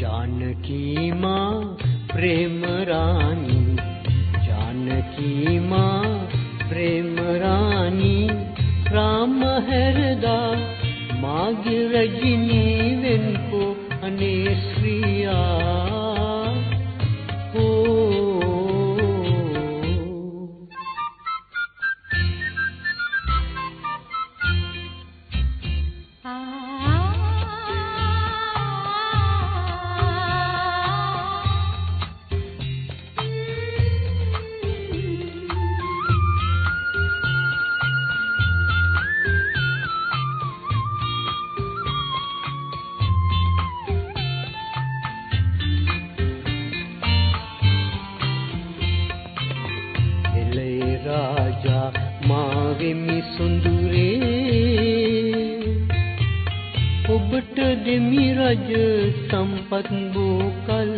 जानकी मा प्रेम रानी। जानकी मा प्रेम रानी राम हरदा माग हरदाजिनी රාජා මා වෙමි සොඳුරේ ඔබට දෙමි රජ සම්පත් බෝකල්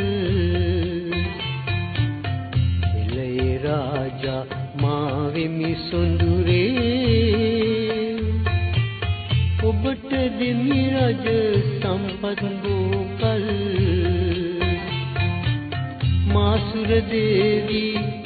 එලේ රාජා මා වෙමි සොඳුරේ ඔබට දෙමි රජ සම්පත් බෝකල් මාසුර දේවී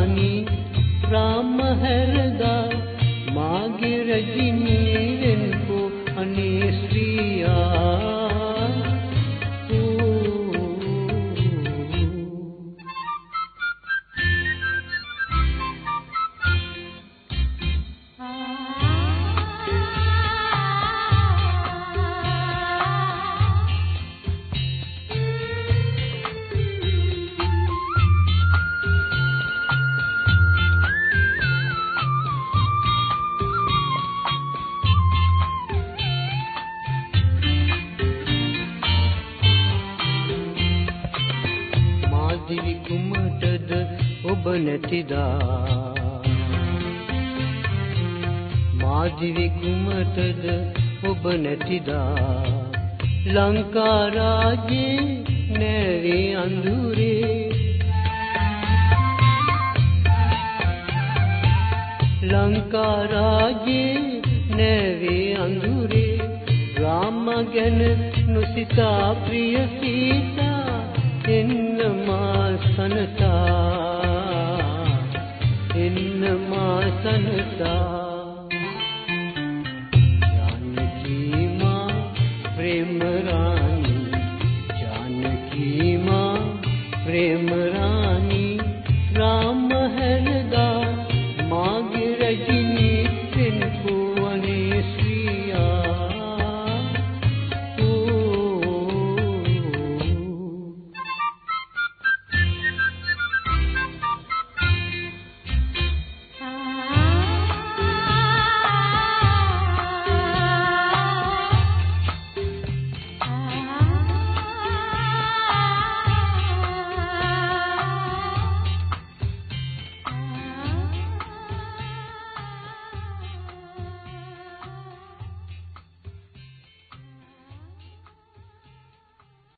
ඔබ නැතිදා. මාදිවි කුමටද ඔබ නැතිදා? ලංකා රාජ්‍යේ නැවේ අඳුරේ. ලංකා රාජ්‍යේ නැවේ අඳුරේ. රාම ගැන නොසිතා ප්‍රිය සීතා. එන්න මා සනසා